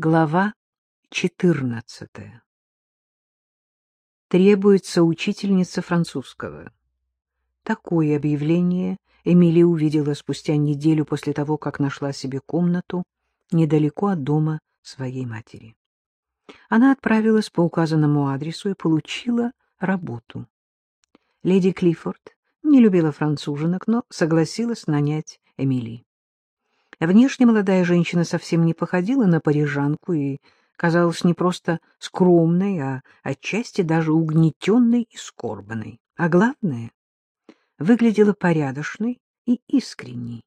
Глава 14. Требуется учительница французского. Такое объявление Эмили увидела спустя неделю после того, как нашла себе комнату недалеко от дома своей матери. Она отправилась по указанному адресу и получила работу. Леди Клиффорд не любила француженок, но согласилась нанять Эмили. Внешне молодая женщина совсем не походила на парижанку и казалась не просто скромной, а отчасти даже угнетенной и скорбанной. А главное, выглядела порядочной и искренней.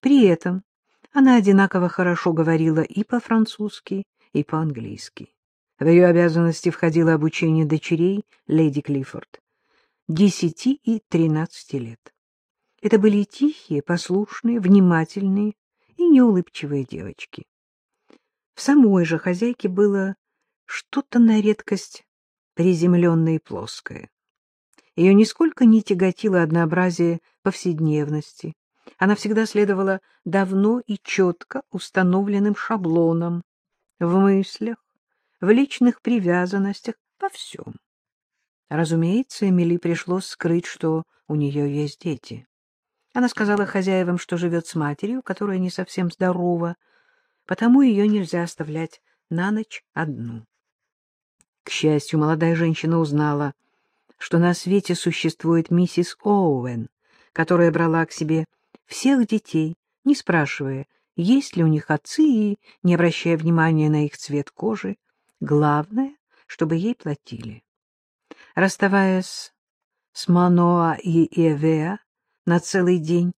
При этом она одинаково хорошо говорила и по-французски, и по-английски. В ее обязанности входило обучение дочерей леди Клиффорд, десяти и тринадцати лет. Это были тихие, послушные, внимательные, и неулыбчивые девочки. В самой же хозяйке было что-то на редкость приземленное и плоское. Ее нисколько не тяготило однообразие повседневности. Она всегда следовала давно и четко установленным шаблонам в мыслях, в личных привязанностях, во всем. Разумеется, Эмили пришлось скрыть, что у нее есть дети. Она сказала хозяевам, что живет с матерью, которая не совсем здорова, потому ее нельзя оставлять на ночь одну. К счастью, молодая женщина узнала, что на свете существует миссис Оуэн, которая брала к себе всех детей, не спрашивая, есть ли у них отцы и не обращая внимания на их цвет кожи. Главное, чтобы ей платили. Расставаясь с Маноа и Эвеа, на целый день.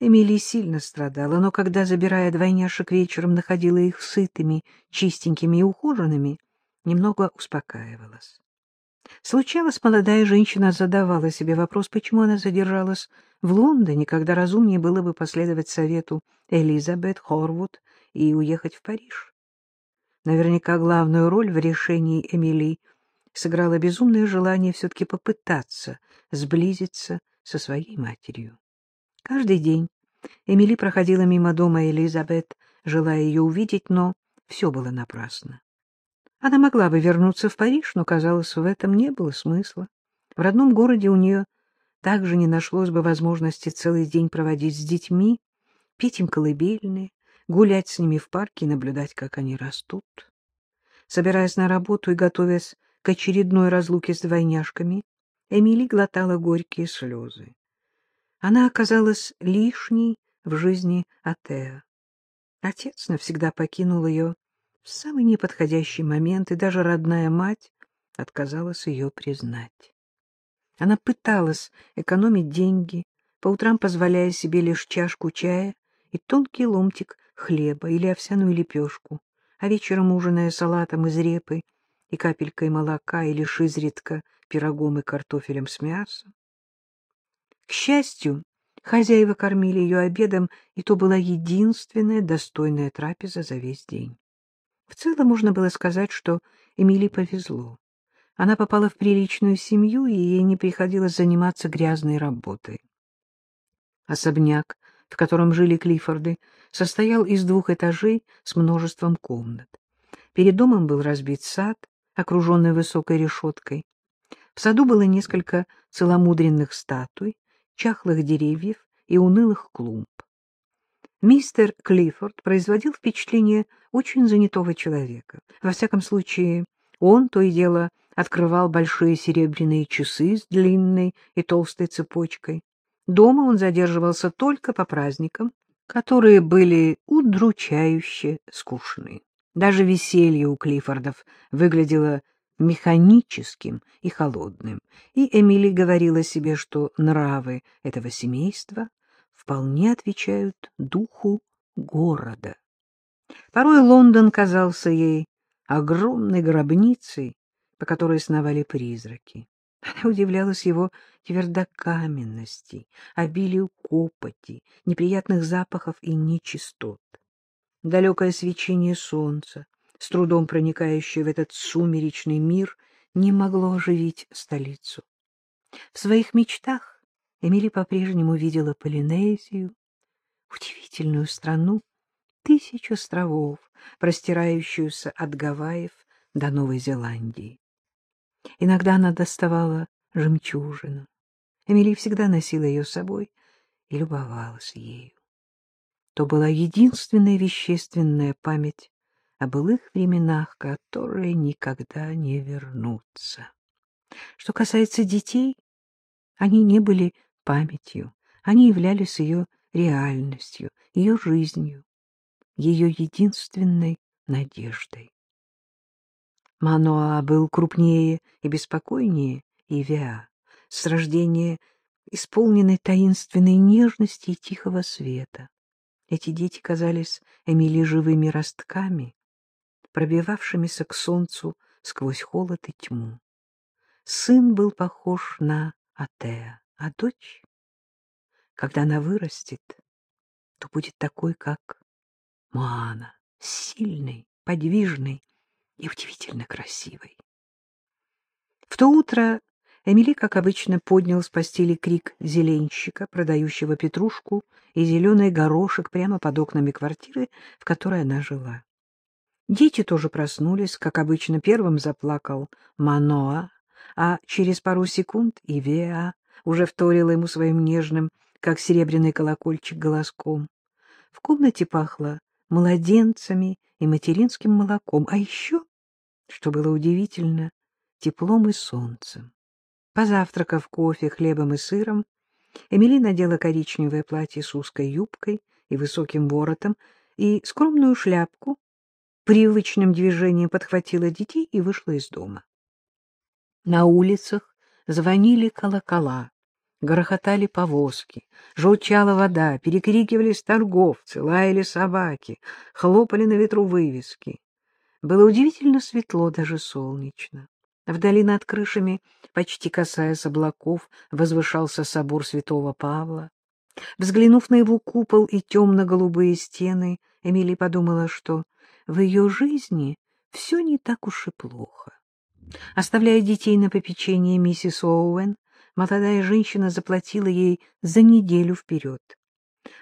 Эмилия сильно страдала, но когда, забирая двойняшек вечером, находила их сытыми, чистенькими и ухоженными, немного успокаивалась. Случалось, молодая женщина задавала себе вопрос, почему она задержалась в Лондоне, когда разумнее было бы последовать совету Элизабет Хорвуд и уехать в Париж. Наверняка главную роль в решении Эмили сыграло безумное желание все-таки попытаться сблизиться со своей матерью. Каждый день Эмили проходила мимо дома Элизабет, желая ее увидеть, но все было напрасно. Она могла бы вернуться в Париж, но, казалось, в этом не было смысла. В родном городе у нее также не нашлось бы возможности целый день проводить с детьми, петь им колыбельные, гулять с ними в парке и наблюдать, как они растут. Собираясь на работу и готовясь к очередной разлуке с двойняшками, Эмили глотала горькие слезы. Она оказалась лишней в жизни Атеа. Отец навсегда покинул ее в самый неподходящий момент, и даже родная мать отказалась ее признать. Она пыталась экономить деньги, по утрам позволяя себе лишь чашку чая и тонкий ломтик хлеба или овсяную лепешку, а вечером ужиная салатом из репы и капелькой молока или изредка пирогом и картофелем с мясом. К счастью, хозяева кормили ее обедом, и то была единственная достойная трапеза за весь день. В целом можно было сказать, что Эмили повезло. Она попала в приличную семью, и ей не приходилось заниматься грязной работой. Особняк, в котором жили Клиффорды, состоял из двух этажей с множеством комнат. Перед домом был разбит сад, окруженный высокой решеткой. В саду было несколько целомудренных статуй, чахлых деревьев и унылых клумб. Мистер Клиффорд производил впечатление очень занятого человека. Во всяком случае, он то и дело открывал большие серебряные часы с длинной и толстой цепочкой. Дома он задерживался только по праздникам, которые были удручающе скучны. Даже веселье у Клиффордов выглядело механическим и холодным, и Эмили говорила себе, что нравы этого семейства вполне отвечают духу города. Порой Лондон казался ей огромной гробницей, по которой сновали призраки. Она удивлялась его твердокаменности, обилию копоти, неприятных запахов и нечистот. Далекое свечение солнца, с трудом проникающее в этот сумеречный мир, не могло оживить столицу. В своих мечтах Эмили по-прежнему видела Полинезию, удивительную страну, тысяч островов, простирающуюся от Гавайев до Новой Зеландии. Иногда она доставала жемчужину. Эмили всегда носила ее с собой и любовалась ею. То была единственная вещественная память о былых временах, которые никогда не вернутся. Что касается детей, они не были памятью, они являлись ее реальностью, ее жизнью, ее единственной надеждой. Маноа был крупнее и беспокойнее Ивиа, с рождения исполненной таинственной нежности и тихого света. Эти дети казались Эмили живыми ростками, пробивавшимися к солнцу сквозь холод и тьму. Сын был похож на Атеа, а дочь, когда она вырастет, то будет такой, как Моана, сильной, подвижной и удивительно красивой. В то утро Эмили, как обычно, поднял с постели крик зеленщика, продающего петрушку и зеленый горошек прямо под окнами квартиры, в которой она жила. Дети тоже проснулись, как обычно, первым заплакал Маноа, а через пару секунд и Веа уже вторила ему своим нежным, как серебряный колокольчик, голоском. В комнате пахло младенцами и материнским молоком, а еще, что было удивительно, теплом и солнцем. Позавтракав кофе, хлебом и сыром, Эмили надела коричневое платье с узкой юбкой и высоким воротом и скромную шляпку, привычным движением подхватила детей и вышла из дома. На улицах звонили колокола, грохотали повозки, журчала вода, перекрикивались торговцы, лаяли собаки, хлопали на ветру вывески. Было удивительно светло, даже солнечно. Вдали над крышами, почти касаясь облаков, возвышался собор святого Павла. Взглянув на его купол и темно-голубые стены, Эмили подумала, что в ее жизни все не так уж и плохо. Оставляя детей на попечение миссис Оуэн, молодая женщина заплатила ей за неделю вперед.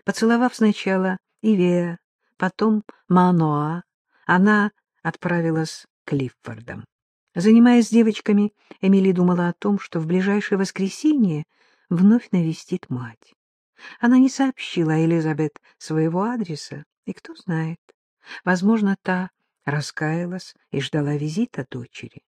Поцеловав сначала Ивея, потом Маноа, она отправилась к Лиффордам. Занимаясь девочками, Эмили думала о том, что в ближайшее воскресенье вновь навестит мать. Она не сообщила Элизабет своего адреса, и кто знает, возможно, та раскаялась и ждала визита дочери.